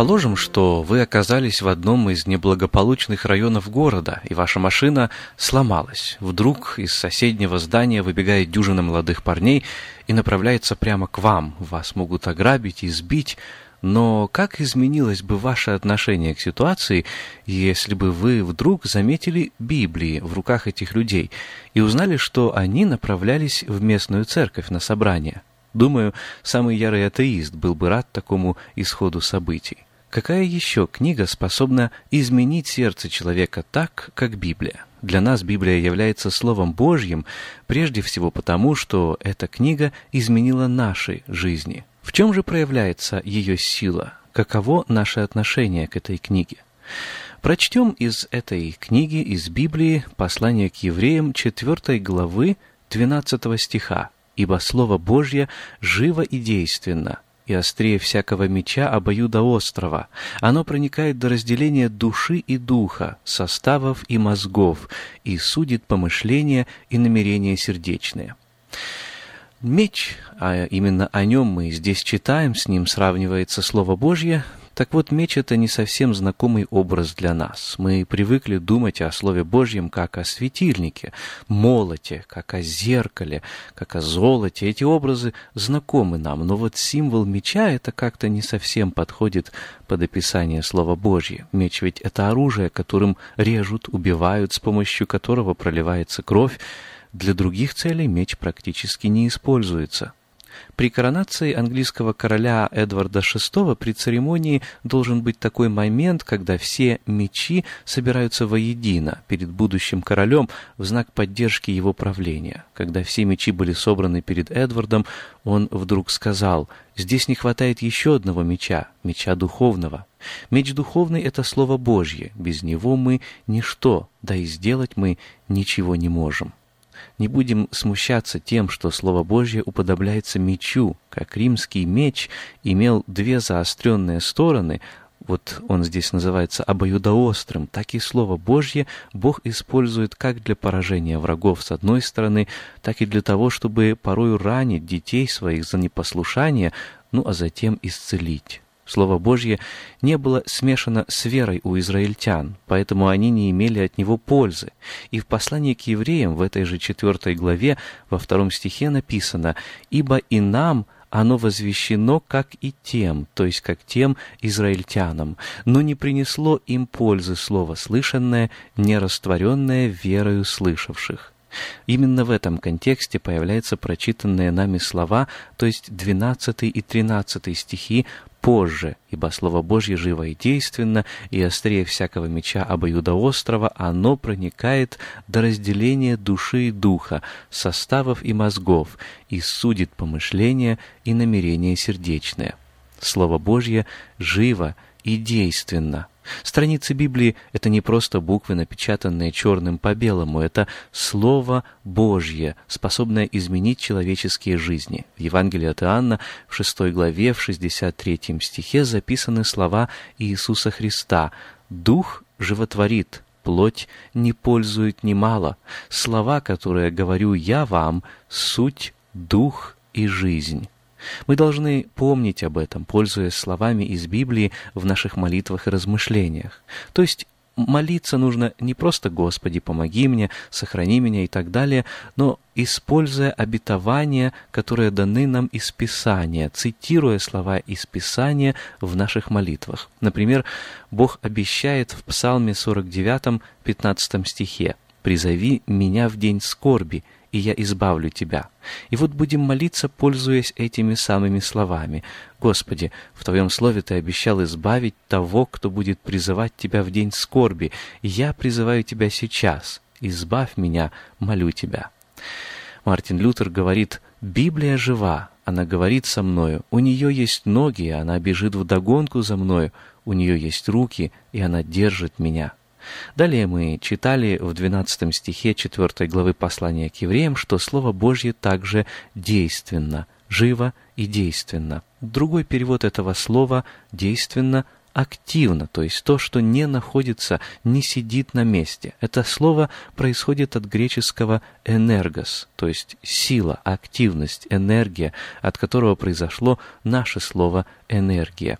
Предположим, что вы оказались в одном из неблагополучных районов города, и ваша машина сломалась. Вдруг из соседнего здания выбегает дюжина молодых парней и направляется прямо к вам. Вас могут ограбить и сбить. Но как изменилось бы ваше отношение к ситуации, если бы вы вдруг заметили Библии в руках этих людей и узнали, что они направлялись в местную церковь на собрание? Думаю, самый ярый атеист был бы рад такому исходу событий. Какая еще книга способна изменить сердце человека так, как Библия? Для нас Библия является Словом Божьим прежде всего потому, что эта книга изменила наши жизни. В чем же проявляется ее сила? Каково наше отношение к этой книге? Прочтем из этой книги, из Библии, послание к евреям 4 главы 12 стиха ибо Слово Божье живо и действенно, и острее всякого меча обоюдоострого. Оно проникает до разделения души и духа, составов и мозгов, и судит помышления и намерения сердечные. Меч, а именно о нем мы здесь читаем, с ним сравнивается Слово Божье, так вот, меч — это не совсем знакомый образ для нас. Мы привыкли думать о Слове Божьем как о светильнике, молоте, как о зеркале, как о золоте. Эти образы знакомы нам, но вот символ меча — это как-то не совсем подходит под описание Слова Божье. Меч ведь — это оружие, которым режут, убивают, с помощью которого проливается кровь. Для других целей меч практически не используется. При коронации английского короля Эдварда VI при церемонии должен быть такой момент, когда все мечи собираются воедино перед будущим королем в знак поддержки его правления. Когда все мечи были собраны перед Эдвардом, он вдруг сказал, «Здесь не хватает еще одного меча, меча духовного». Меч духовный — это Слово Божье, без него мы — ничто, да и сделать мы ничего не можем. Не будем смущаться тем, что Слово Божье уподобляется мечу, как римский меч имел две заостренные стороны, вот он здесь называется обоюдоострым, так и Слово Божье Бог использует как для поражения врагов с одной стороны, так и для того, чтобы порою ранить детей своих за непослушание, ну а затем исцелить. Слово Божье не было смешано с верой у израильтян, поэтому они не имели от него пользы. И в послании к евреям в этой же четвертой главе во втором стихе написано «Ибо и нам оно возвещено, как и тем, то есть как тем израильтянам, но не принесло им пользы слово слышанное, не растворенное верою слышавших». Именно в этом контексте появляются прочитанные нами слова, то есть 12 и 13 стихи позже, ибо Слово Божье живо и действенно, и острее всякого меча обоюдоострого оно проникает до разделения души и духа, составов и мозгов, и судит помышления и намерения сердечные. Слово Божье живо и действенно. Страницы Библии — это не просто буквы, напечатанные черным по белому, это Слово Божье, способное изменить человеческие жизни. В Евангелии от Иоанна в 6 главе, в 63 стихе записаны слова Иисуса Христа «Дух животворит, плоть не пользует немало. Слова, которые говорю я вам, суть, дух и жизнь». Мы должны помнить об этом, пользуясь словами из Библии в наших молитвах и размышлениях. То есть молиться нужно не просто «Господи, помоги мне, сохрани меня» и так далее, но используя обетования, которые даны нам из Писания, цитируя слова из Писания в наших молитвах. Например, Бог обещает в Псалме 49, 15 стихе «Призови меня в день скорби, и я избавлю тебя». И вот будем молиться, пользуясь этими самыми словами. «Господи, в Твоем Слове Ты обещал избавить того, кто будет призывать Тебя в день скорби. Я призываю Тебя сейчас. Избавь меня, молю Тебя». Мартин Лютер говорит, «Библия жива, она говорит со мною, у нее есть ноги, она бежит вдогонку за мною, у нее есть руки, и она держит меня». Далее мы читали в 12 стихе 4 главы послания к евреям, что Слово Божье также действенно, живо и действенно. Другой перевод этого слова «действенно» активно, то есть то, что не находится, не сидит на месте. Это слово происходит от греческого «энергос», то есть сила, активность, энергия, от которого произошло наше слово «энергия».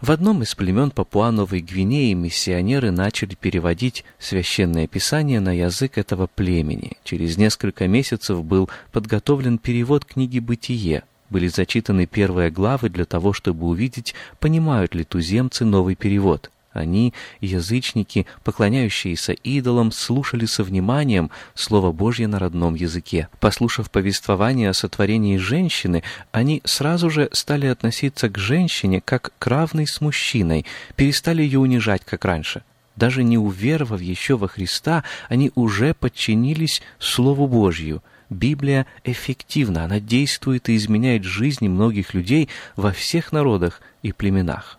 В одном из племен Папуановой Гвинеи миссионеры начали переводить священное писание на язык этого племени. Через несколько месяцев был подготовлен перевод книги «Бытие», были зачитаны первые главы для того, чтобы увидеть, понимают ли туземцы новый перевод. Они, язычники, поклоняющиеся идолам, слушали со вниманием Слово Божье на родном языке. Послушав повествование о сотворении женщины, они сразу же стали относиться к женщине как к равной с мужчиной, перестали ее унижать, как раньше. Даже не уверовав еще во Христа, они уже подчинились Слову Божью. Библия эффективна, она действует и изменяет жизни многих людей во всех народах и племенах.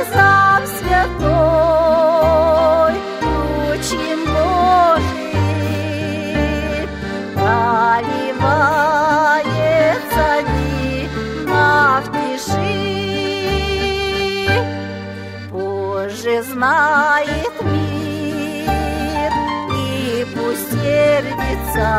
Бальзам святой ручьем Божьим проливается дивно в тиши. Позже знает мир и пусть сердится,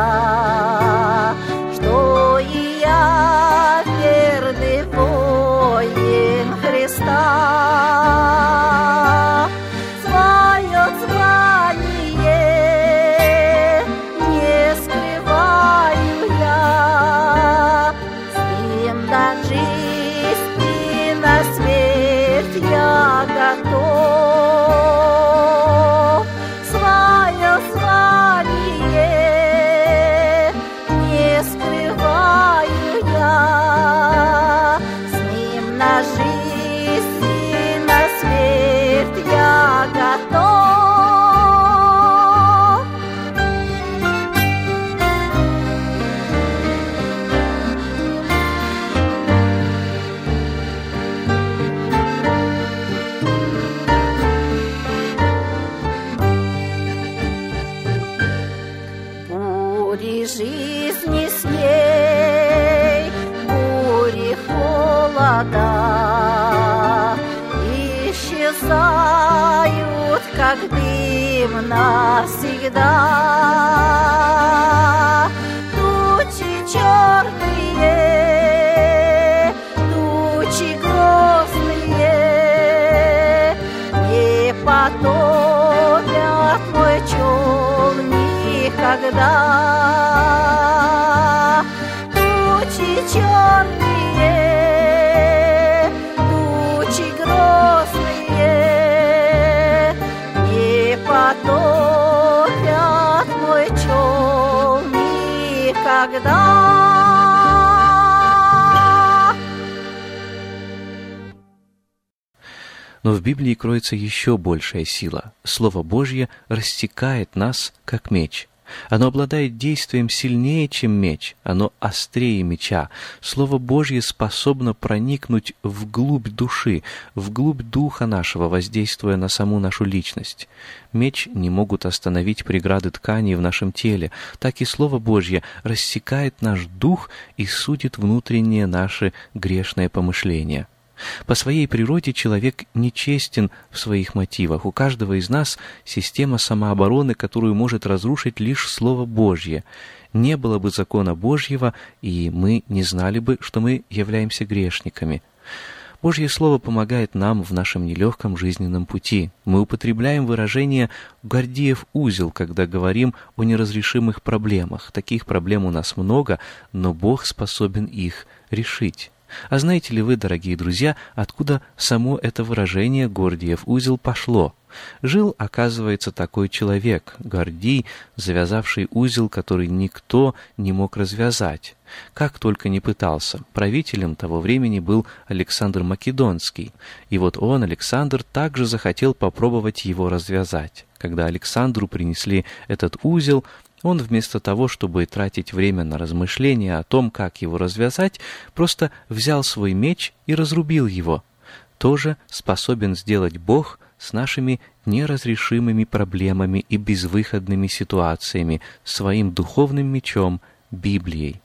как дым навсегда. Тучи черные, тучи грозные, не потопят мой чел никогда. Но в Библии кроется еще большая сила. Слово Божье рассекает нас, как меч. Оно обладает действием сильнее, чем меч. Оно острее меча. Слово Божье способно проникнуть вглубь души, вглубь духа нашего, воздействуя на саму нашу личность. Меч не могут остановить преграды тканей в нашем теле. Так и Слово Божье рассекает наш дух и судит внутреннее наше грешное помышление. По своей природе человек нечестен в своих мотивах. У каждого из нас система самообороны, которую может разрушить лишь Слово Божье. Не было бы закона Божьего, и мы не знали бы, что мы являемся грешниками. Божье Слово помогает нам в нашем нелегком жизненном пути. Мы употребляем выражение «Гордиев узел», когда говорим о неразрешимых проблемах. Таких проблем у нас много, но Бог способен их решить. А знаете ли вы, дорогие друзья, откуда само это выражение «Гордиев узел» пошло? Жил, оказывается, такой человек, Гордий, завязавший узел, который никто не мог развязать. Как только не пытался. Правителем того времени был Александр Македонский. И вот он, Александр, также захотел попробовать его развязать. Когда Александру принесли этот узел, он вместо того, чтобы тратить время на размышления о том, как его развязать, просто взял свой меч и разрубил его. Тоже способен сделать Бог с нашими неразрешимыми проблемами и безвыходными ситуациями, своим духовным мечом, Библией.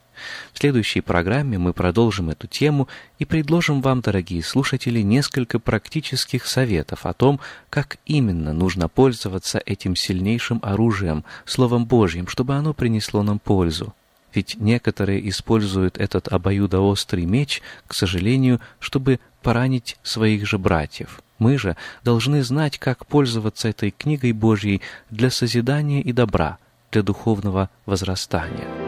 В следующей программе мы продолжим эту тему и предложим вам, дорогие слушатели, несколько практических советов о том, как именно нужно пользоваться этим сильнейшим оружием, Словом Божьим, чтобы оно принесло нам пользу. Ведь некоторые используют этот обоюдоострый меч, к сожалению, чтобы поранить своих же братьев. Мы же должны знать, как пользоваться этой книгой Божьей для созидания и добра, для духовного возрастания.